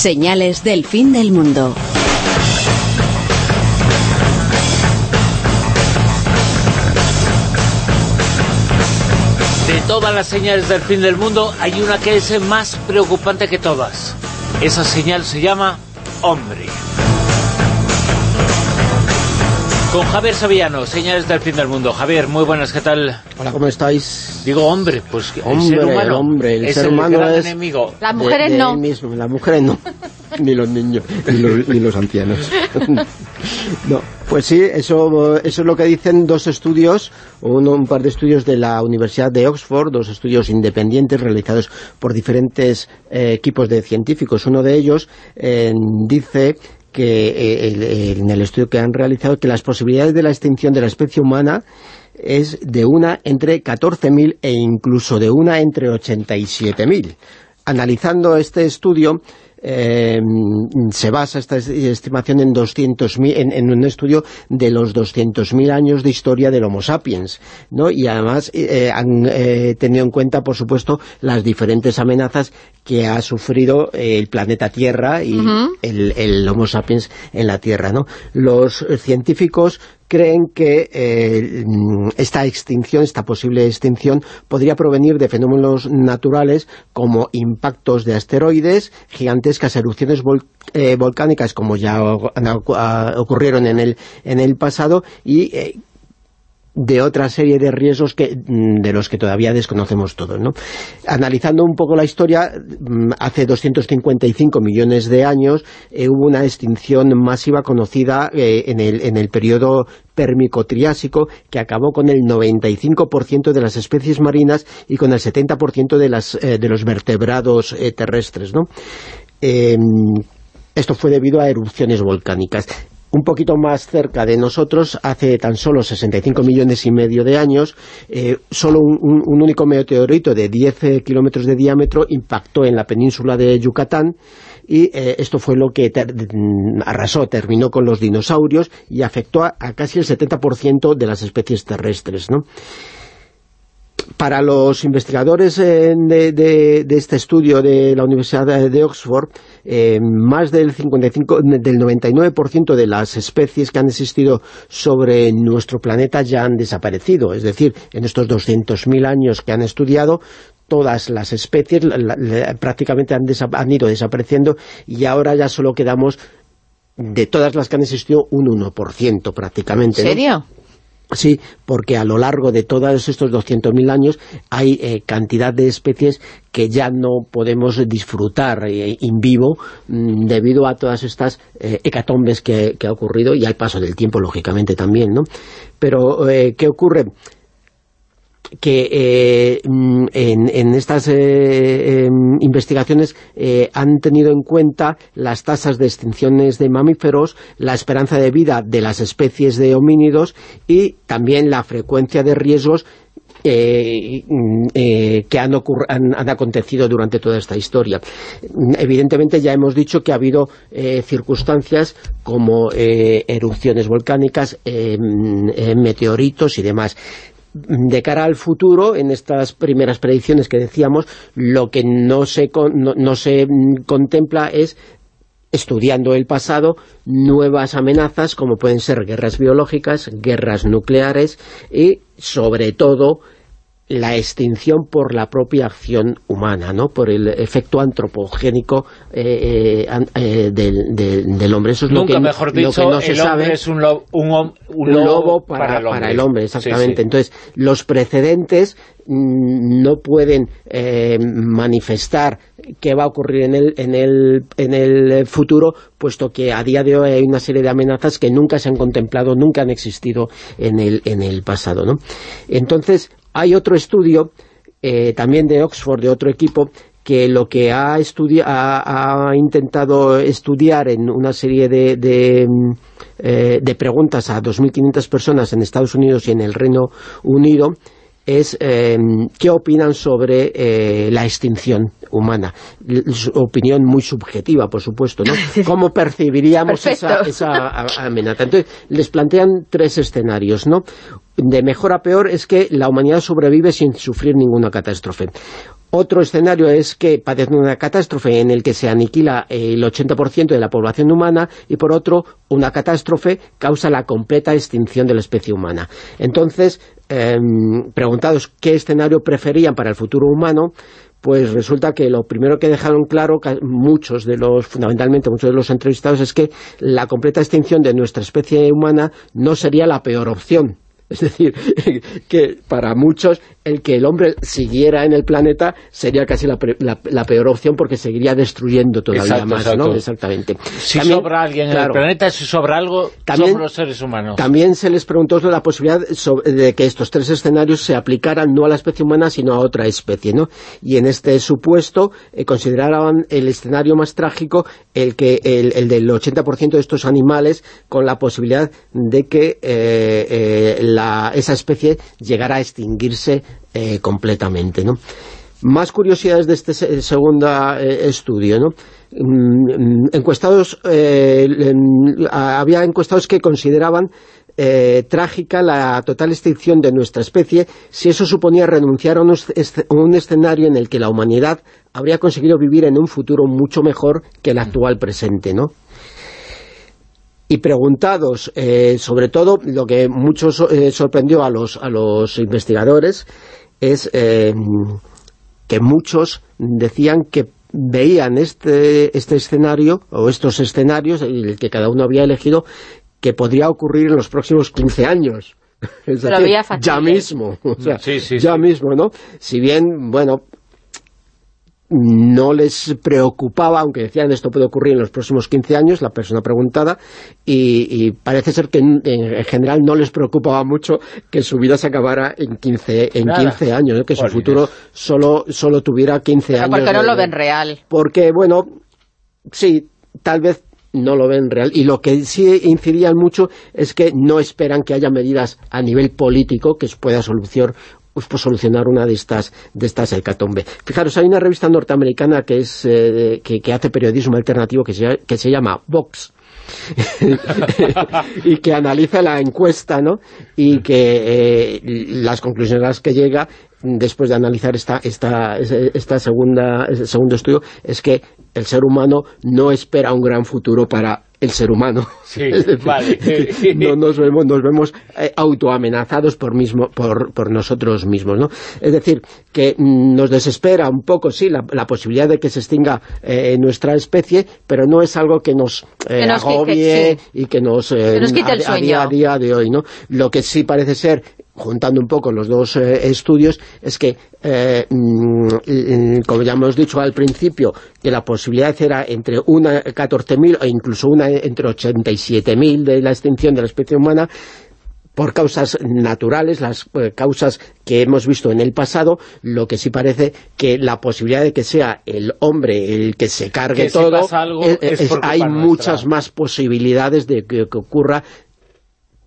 Señales del fin del mundo. De todas las señales del fin del mundo, hay una que es más preocupante que todas. Esa señal se llama hombre. Con Javier Sevillano, señales del fin del mundo. Javier, muy buenas, ¿qué tal? Hola, ¿cómo estáis? Digo hombre, pues hombre, el ser humano hombre, el es ser el humano gran es enemigo. Las mujeres de no. mismo, las mujeres no, ni los niños, ni los, ni los ancianos. no, pues sí, eso, eso es lo que dicen dos estudios, uno, un par de estudios de la Universidad de Oxford, dos estudios independientes realizados por diferentes eh, equipos de científicos. Uno de ellos eh, dice que eh, en el estudio que han realizado que las posibilidades de la extinción de la especie humana es de una entre 14.000 e incluso de una entre 87.000. Analizando este estudio, eh, se basa esta es- estimación en 200.000 en, en un estudio de los 200.000 años de historia del Homo sapiens, ¿no? Y además eh, han eh, tenido en cuenta, por supuesto, las diferentes amenazas que ha sufrido eh, el planeta Tierra y el, el Homo sapiens en la Tierra, ¿no? Los eh, científicos creen que eh, mm, esta extinción, esta posible extinción, podría provenir de fenómenos naturales como impactos de asteroides, gigantescas erupciones eh, volcánicas como ya ah, ocurrieron en el, en el pasado y eh, de otra serie de riesgos que, mm, de los que todavía desconocemos todos. ¿no? Analizando un poco la historia, mm, hace 255 millones de años eh, hubo una extinción masiva conocida eh, en, el, en el periodo pérmico-triásico que acabó con el 95% de las especies marinas y con el 70% de, las, eh, de los vertebrados terrestres. ¿no? Eh, esto fue debido a erupciones volcánicas. Un poquito más cerca de nosotros, hace tan solo 65 millones y medio de años, eh, solo un, único meteorito de 10 eh, kilómetros de diámetro impactó en la península de Yucatán y eh, esto fue lo que mm, arrasó, terminó con los dinosaurios y afectó a, a casi el 70% de las especies terrestres, ¿no? Para los investigadores eh, de, este estudio de la Universidad de Oxford, eh, más del 55, del 99% de las especies que han existido sobre nuestro planeta ya han desaparecido. Es decir, en estos 200.000 años que han estudiado, todas las especies prácticamente han, han ido desapareciendo y ahora ya solo quedamos de todas las que han existido un 1% prácticamente. ¿En ¿no? Sí, porque a lo largo de todos estos 200.000 años hay eh, cantidad de especies que ya no podemos disfrutar eh, in vivo mm, debido a todas estas eh, hecatombes que, que ha ocurrido y al paso del tiempo, lógicamente, también, ¿no? Pero, eh, ¿qué ocurre? Que eh, mm, en, estas eh, em, investigaciones eh, han tenido en cuenta las tasas de extinciones de mamíferos, la esperanza de vida de las especies de homínidos y también la frecuencia de riesgos mm, que han, han, acontecido durante toda esta historia. Mm, Evidentemente ya hemos dicho que ha habido circunstancias como erupciones volcánicas, mm, eh, meteoritos y demás de cara al futuro, en estas primeras predicciones que decíamos, lo que no se, no, no se contempla es estudiando el pasado, nuevas amenazas como pueden ser guerras biológicas, guerras nucleares y, sobre todo, la extinción por la propia acción humana, ¿no? por el efecto antropogénico eh, eh, eh, del, del- del hombre. Eso es lo Nunca que, mejor lo que dicho, no se el sabe hombre es un, lo- un un un lobo, lobo para, para el hombre, exactamente. sí. Entonces, los precedentes mm, no pueden eh, manifestar qué va a ocurrir en el, en, el, en el futuro, puesto que a día de hoy hay una serie de amenazas que nunca se han contemplado, nunca han existido en el, en el pasado. ¿no? Entonces, hay otro estudio, eh, también de Oxford, de otro equipo, que lo que ha, ha, ha intentado estudiar en una serie de, de, mm, eh, de preguntas a 2.500 personas en Estados Unidos y en el Reino Unido es eh, qué opinan sobre eh, la extinción humana. Su opinión muy subjetiva, por supuesto, ¿no? ¿Cómo percibiríamos esa, esa, amenaza? Entonces, les plantean tres escenarios, ¿no? De mejor a peor es que la humanidad sobrevive sin sufrir ninguna catástrofe. Otro escenario es que padece una catástrofe en el que se aniquila el 80% de la población humana y por otro, una catástrofe causa la completa extinción de la especie humana. Entonces, em, preguntados qué escenario preferían para el futuro humano, pues resulta que lo primero que dejaron claro muchos de los, fundamentalmente muchos de los entrevistados, es que la completa extinción de nuestra especie humana no sería la peor opción. Es decir, que para muchos el que el hombre siguiera en el planeta sería casi la, peor opción porque seguiría destruyendo todavía más, ¿no? Exactamente. Si sobra alguien en el planeta, si sobra algo, también, somos los seres humanos. También se les preguntó la posibilidad de que estos tres escenarios se aplicaran no a la especie humana, sino a otra especie, ¿no? Y en este supuesto eh, consideraban el escenario más trágico el que el, del 80% de estos animales con la posibilidad de que eh, eh, esa especie llegara a extinguirse eh, completamente, ¿no? Más curiosidades de este segundo eh, estudio, ¿no? Mm, encuestados, eh, había encuestados que consideraban trágica la total extinción de nuestra especie si eso suponía renunciar a un, escenario en el que la humanidad habría conseguido vivir en un futuro mucho mejor que el actual presente, ¿no? Y preguntados, sobre todo, lo que mucho sorprendió a los, a los investigadores es eh, que muchos decían que veían este, este escenario, o estos escenarios, el que cada uno había elegido, que podría ocurrir en los próximos 15 años. ya mismo, ya mismo, ¿no? Si bien, bueno, no les preocupaba, aunque decían esto puede ocurrir en los próximos 15 años, la persona preguntada, y, parece ser que en, general no les preocupaba mucho que su vida se acabara en 15, en 15 años, que su futuro solo, solo tuviera 15 años. Porque no lo ven real. Porque, bueno, sí, tal vez no lo ven real. Y lo que sí incidían mucho es que no esperan que haya medidas a nivel político que pueda solucionar pues, pues, solucionar una de estas de estas hecatombe. Fijaros, hay una revista norteamericana que es eh, que, hace periodismo alternativo que se, que se llama Vox, y que analiza la encuesta, ¿no? Y que eh, las conclusiones a las que llega después de analizar esta, esta, esta segunda, segundo estudio es que el ser humano no espera un gran futuro para el ser humano. no nos vemos, nos vemos eh, autoamenazados por, mismo, por, por nosotros mismos, ¿no? Es decir, que nos desespera un poco, sí, la, posibilidad de que se extinga eh, nuestra especie, pero no es algo que nos, eh, agobie y que nos, quite el sueño. A, día, de hoy, ¿no? Lo que sí parece ser juntando un poco los dos estudios, es que, mm, como ya hemos dicho al principio, que la posibilidad era entre una 14.000 e incluso una entre 87.000 de la extinción de la especie humana, por causas naturales, las eh, causas que hemos visto en el pasado, lo que sí parece que la posibilidad de que sea el hombre el que se cargue todo, hay muchas más posibilidades de que ocurra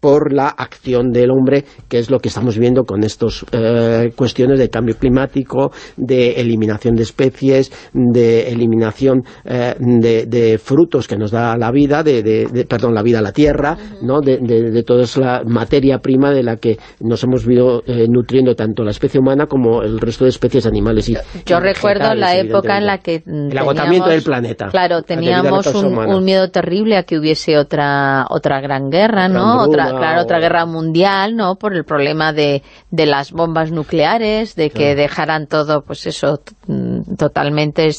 por la acción del hombre, que es lo que estamos viendo con estas eh, cuestiones de cambio climático, de eliminación de especies, de eliminación eh, de, frutos que nos da la vida, de, perdón, la vida, la tierra, ¿no? de, toda esa materia prima de la que nos hemos ido eh, nutriendo tanto la especie humana como el resto de especies animales. Y, Yo recuerdo la época en la que... El agotamiento del planeta. Claro, teníamos un, miedo terrible a que hubiese otra otra gran guerra, ¿no? otra claro, otra guerra mundial, ¿no? Por el problema de, de las bombas nucleares, de que dejaran todo, pues eso, mm, totalmente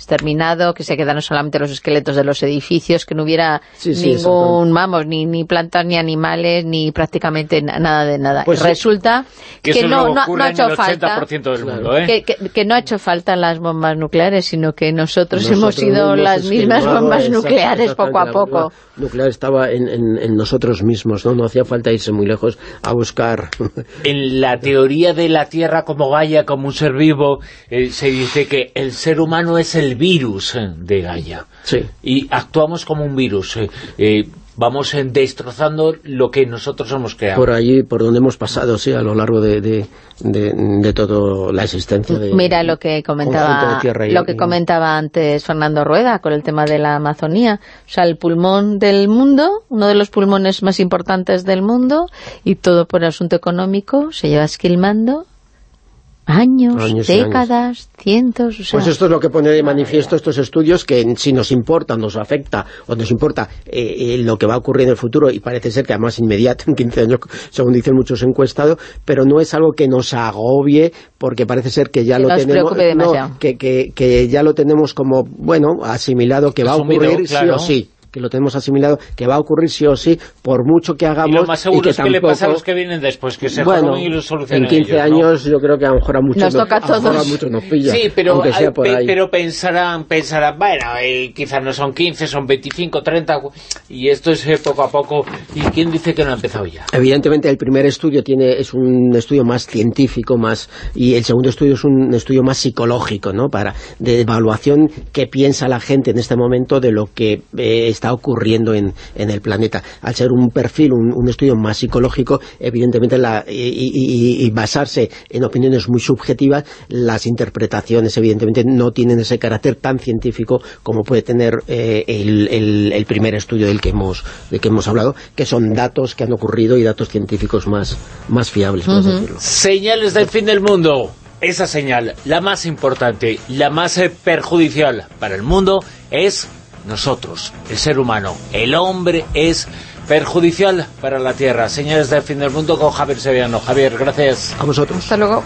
exterminado, que se quedaran solamente los esqueletos de los edificios, que no hubiera ningún, vamos, ni, ni plantas, ni animales, ni prácticamente nada de nada. Pues Resulta que, no, no, ha hecho falta ¿eh? que, no ha hecho falta las bombas nucleares, sino que nosotros, hemos sido las mismas bombas nucleares poco a poco. nuclear estaba en, en, nosotros mismos, ¿no? No hacía falta irse muy lejos a buscar. En la teoría de la Tierra como Gaia, como un ser vivo, eh, se dice que el ser humano es el virus de Gaia. Sí. Y actuamos como un virus. Eh, eh, vamos destrozando lo que nosotros hemos creado. Por allí, por donde hemos pasado, sí, a lo largo de, de, de, toda la existencia de Mira lo que comentaba lo que comentaba antes Fernando Rueda con el tema de la Amazonía. O sea, el pulmón del mundo, uno de los pulmones más importantes del mundo, y todo por asunto económico, se lleva esquilmando Años, décadas, cientos... Pues esto es lo que pone de manifiesto estos estudios, que si nos importa, nos afecta, o nos importa eh, eh, lo que va a ocurrir en el futuro, y parece ser que además inmediato, en 15 años, según dicen muchos encuestados, pero no es algo que nos agobie, porque parece ser que ya lo tenemos... que, que, que, ya lo tenemos como, bueno, asimilado, que va a ocurrir sí o sí que lo tenemos asimilado, que va a ocurrir sí o sí, por mucho que hagamos... Y lo más seguro es que le pasa a los que vienen después, que se bueno, y lo solucionen en 15 años yo creo que a lo mejor a muchos nos, toca a todos. mucho nos pilla, Sí, pero, pero pensarán, pensarán, bueno, eh, quizás no son 15, son 25, 30, y esto es eh, poco a poco, ¿y quién dice que no ha empezado ya? Evidentemente el primer estudio tiene es un estudio más científico, más y el segundo estudio es un estudio más psicológico, ¿no? Para, de evaluación que piensa la gente en este momento de lo que eh, está ocurriendo en, el planeta. Al ser un perfil, un, estudio más psicológico, evidentemente, la, y, basarse en opiniones muy subjetivas, las interpretaciones, evidentemente, no tienen ese carácter tan científico como puede tener eh, el, primer estudio del que hemos que hemos hablado, que son datos que han ocurrido y datos científicos más, más fiables, Señales del fin del mundo. Esa señal, la más importante, la más eh, perjudicial para el mundo, es nosotros, el ser humano, el hombre es perjudicial para la Tierra. Señales del fin del mundo con Javier Sevillano. Javier, gracias. A vosotros. Hasta luego.